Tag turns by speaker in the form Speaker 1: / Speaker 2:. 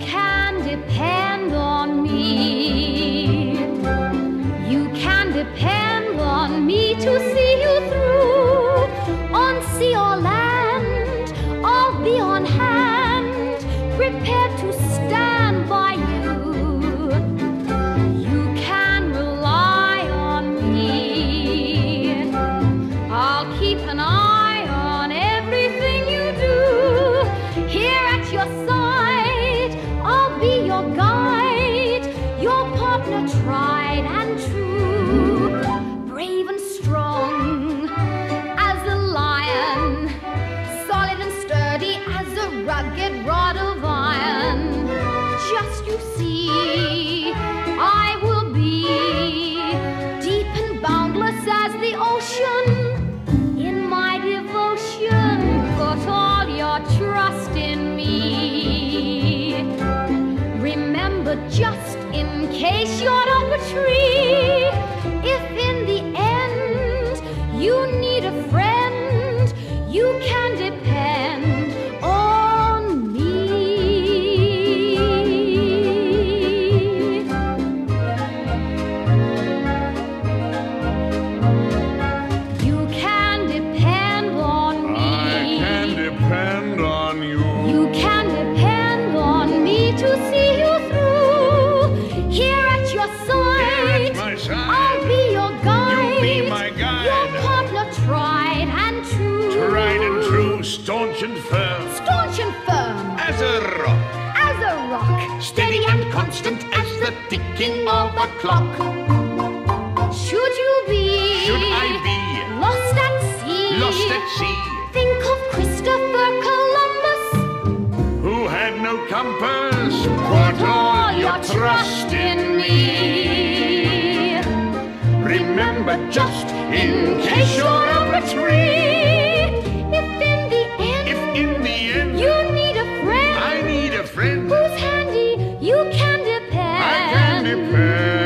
Speaker 1: can depend on me. You can depend on me to see you through. On sea or land, I'll be on hand, prepared to stand by you. You can rely on me. I'll keep an eye tried and true. Brave and strong as a lion, solid and sturdy as a rugged rod of iron. Just you see, to see you through. Here at your side,
Speaker 2: at side. I'll be
Speaker 1: your guide. You be my guide. Your partner, tried and true. Tried and true,
Speaker 2: staunch and firm
Speaker 1: Staunch and firm
Speaker 2: as a rock.
Speaker 1: as a rock. Steady and
Speaker 2: constant as the ticking of a clock.
Speaker 1: Should you be? Should I
Speaker 2: be
Speaker 1: lost at sea? lost at
Speaker 2: sea,
Speaker 1: Think of Christopher
Speaker 2: trust in
Speaker 1: me.
Speaker 2: Remember, just in case you're up a
Speaker 1: tree, if in the end, if in
Speaker 2: the end, you
Speaker 1: need a friend, I
Speaker 2: need a friend who's
Speaker 1: handy, you can depend. I can depend.